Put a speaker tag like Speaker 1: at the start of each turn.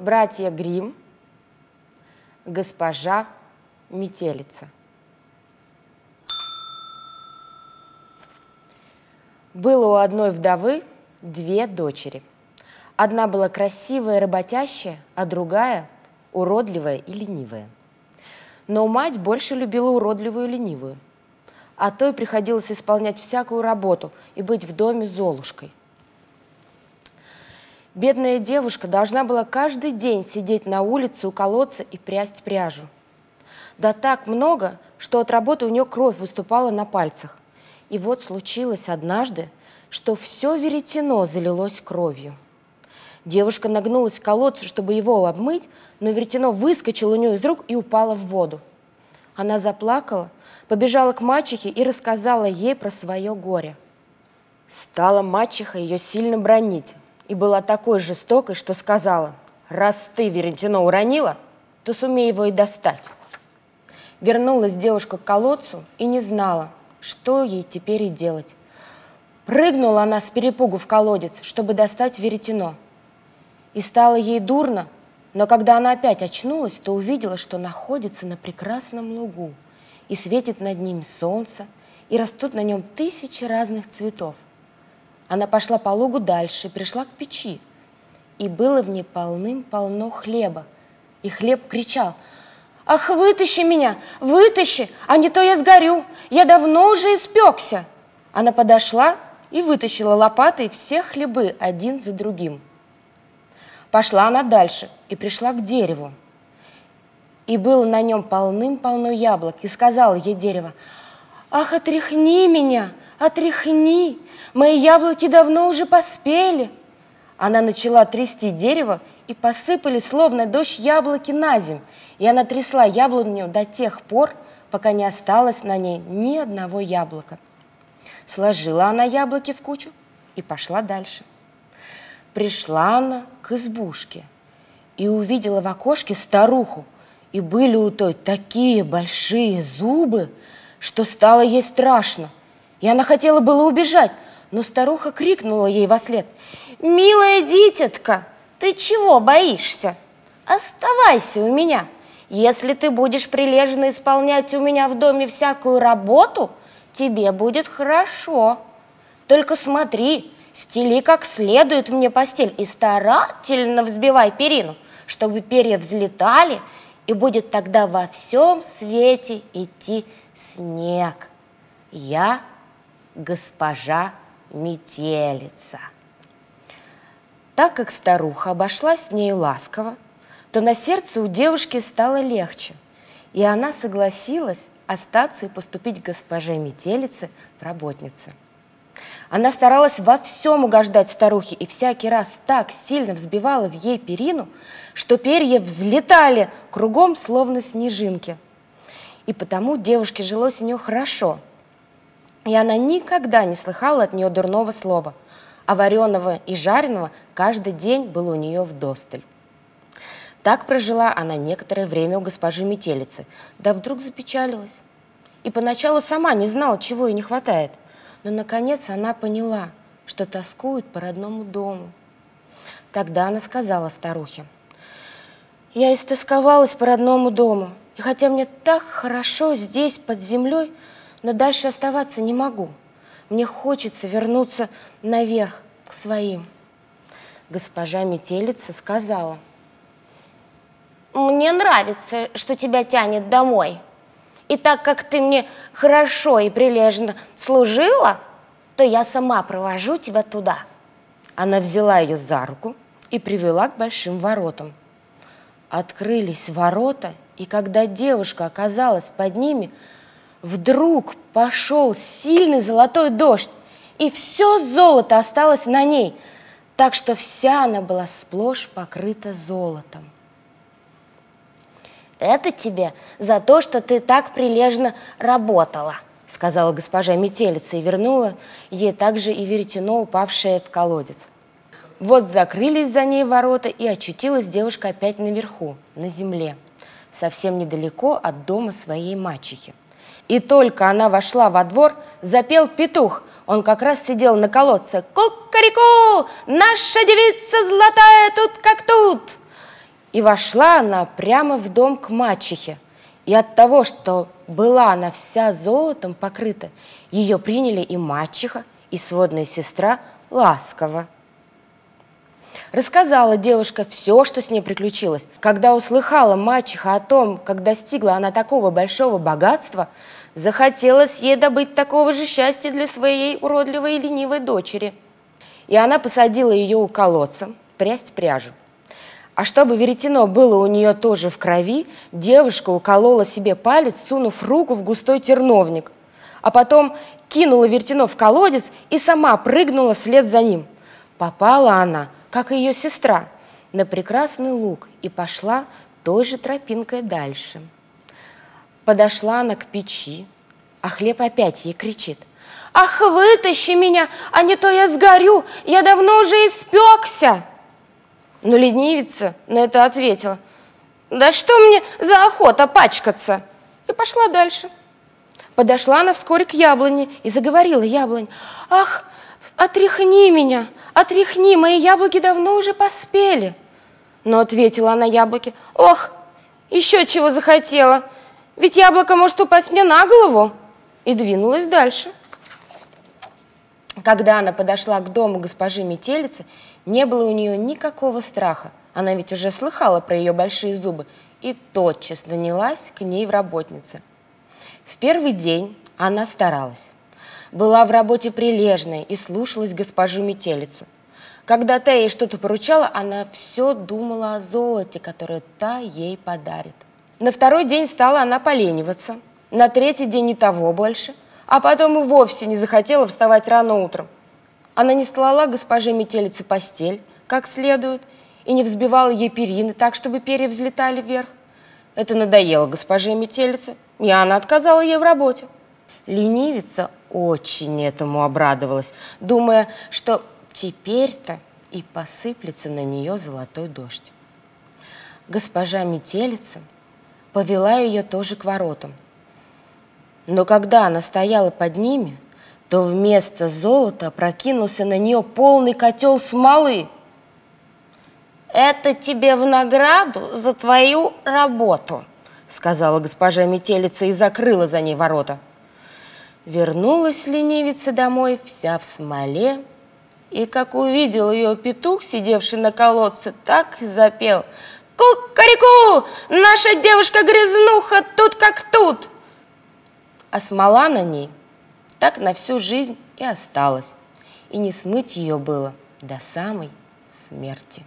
Speaker 1: братья Грим, госпожа Метелица. Было у одной вдовы две дочери. Одна была красивая работящая, а другая – уродливая и ленивая. Но мать больше любила уродливую и ленивую, а той приходилось исполнять всякую работу и быть в доме золушкой. Бедная девушка должна была каждый день сидеть на улице у колодца и прясть пряжу. Да так много, что от работы у нее кровь выступала на пальцах. И вот случилось однажды, что все веретено залилось кровью. Девушка нагнулась к колодцу, чтобы его обмыть, но веретено выскочило у нее из рук и упало в воду. Она заплакала, побежала к мачехе и рассказала ей про свое горе. Стала мачеха ее сильно бронить и была такой жестокой, что сказала, раз ты веретено уронила, то сумей его и достать. Вернулась девушка к колодцу и не знала, что ей теперь и делать. Прыгнула она с перепугу в колодец, чтобы достать веретено. И стало ей дурно, но когда она опять очнулась, то увидела, что находится на прекрасном лугу, и светит над ним солнце, и растут на нем тысячи разных цветов – она пошла по лугу дальше, пришла к печи. И было в ней полным-полно хлеба. И хлеб кричал, «Ах, вытащи меня, вытащи, а не то я сгорю, я давно уже испекся!» Она подошла и вытащила лопатой все хлебы один за другим. Пошла она дальше и пришла к дереву. И было на нем полным-полно яблок, и сказала ей дерево, «Ах, отряхни меня, отряхни, мои яблоки давно уже поспели. Она начала трясти дерево, и посыпали, словно дождь, яблоки на земь. И она трясла яблоню до тех пор, пока не осталось на ней ни одного яблока. Сложила она яблоки в кучу и пошла дальше. Пришла она к избушке и увидела в окошке старуху, и были у той такие большие зубы, что стало ей страшно. И она хотела было убежать, но старуха крикнула ей во след. «Милая дитятка, ты чего боишься? Оставайся у меня. Если ты будешь прилежно исполнять у меня в доме всякую работу, тебе будет хорошо. Только смотри, стели как следует мне постель и старательно взбивай перину, чтобы перья взлетали, и будет тогда во всем свете идти снег. Я госпожа метелица. Так как старуха обошлась с ней ласково, то на сердце у девушки стало легче, и она согласилась остаться и поступить госпоже метелице в работнице. Она старалась во всем угождать старухе и всякий раз так сильно взбивала в ей перину, что перья взлетали кругом, словно снежинки. И потому девушке жилось у нее хорошо – и она никогда не слыхала от нее дурного слова, а вареного и жареного каждый день было у нее в досталь. Так прожила она некоторое время у госпожи Метелицы, да вдруг запечалилась. И поначалу сама не знала, чего ей не хватает, но, наконец, она поняла, что тоскует по родному дому. Тогда она сказала старухе, «Я истосковалась по родному дому, и хотя мне так хорошо здесь, под землей, но дальше оставаться не могу. Мне хочется вернуться наверх, к своим. Госпожа Метелица сказала. Мне нравится, что тебя тянет домой. И так как ты мне хорошо и прилежно служила, то я сама провожу тебя туда. Она взяла ее за руку и привела к большим воротам. Открылись ворота, и когда девушка оказалась под ними, Вдруг пошел сильный золотой дождь, и все золото осталось на ней, так что вся она была сплошь покрыта золотом. «Это тебе за то, что ты так прилежно работала», сказала госпожа Метелица и вернула ей также и веретено, упавшее в колодец. Вот закрылись за ней ворота, и очутилась девушка опять наверху, на земле, совсем недалеко от дома своей мачехи. И только она вошла во двор, запел петух. Он как раз сидел на колодце. Кукареку! Наша девица золотая тут как тут! И вошла она прямо в дом к мачехе. И от того, что была она вся золотом покрыта, ее приняли и мачеха, и сводная сестра ласково. Рассказала девушка все, что с ней приключилось. Когда услыхала мачеха о том, как достигла она такого большого богатства, захотелось ей добыть такого же счастья для своей уродливой и ленивой дочери. И она посадила ее у колодца прясть пряжу. А чтобы веретено было у нее тоже в крови, девушка уколола себе палец, сунув руку в густой терновник, а потом кинула веретено в колодец и сама прыгнула вслед за ним. Попала она – как и ее сестра, на прекрасный луг и пошла той же тропинкой дальше. Подошла она к печи, а хлеб опять ей кричит. «Ах, вытащи меня, а не то я сгорю, я давно уже испекся!» Но ленивица на это ответила. «Да что мне за охота пачкаться?» И пошла дальше. Подошла она вскоре к яблоне и заговорила яблонь. «Ах, отряхни меня, отряхни, мои яблоки давно уже поспели. Но ответила она яблоке, ох, еще чего захотела, ведь яблоко может упасть мне на голову. И двинулась дальше. Когда она подошла к дому госпожи Метелицы, не было у нее никакого страха. Она ведь уже слыхала про ее большие зубы и тотчас нанялась к ней в работнице. В первый день она старалась была в работе прилежной и слушалась госпожу Метелицу. Когда та ей что-то поручала, она все думала о золоте, которое та ей подарит. На второй день стала она полениваться, на третий день и того больше, а потом и вовсе не захотела вставать рано утром. Она не стлала госпоже Метелице постель, как следует, и не взбивала ей перины так, чтобы перья взлетали вверх. Это надоело госпоже Метелице, и она отказала ей в работе. Ленивица очень этому обрадовалась, думая, что теперь-то и посыплется на нее золотой дождь. Госпожа Метелица повела ее тоже к воротам. Но когда она стояла под ними, то вместо золота прокинулся на нее полный котел смолы. «Это тебе в награду за твою работу», сказала госпожа Метелица и закрыла за ней ворота. Вернулась ленивица домой вся в смоле, и как увидел ее петух, сидевший на колодце, так и запел. «Ку-карику! Наша девушка-грязнуха тут как тут!» А смола на ней так на всю жизнь и осталась, и не смыть ее было до самой смерти.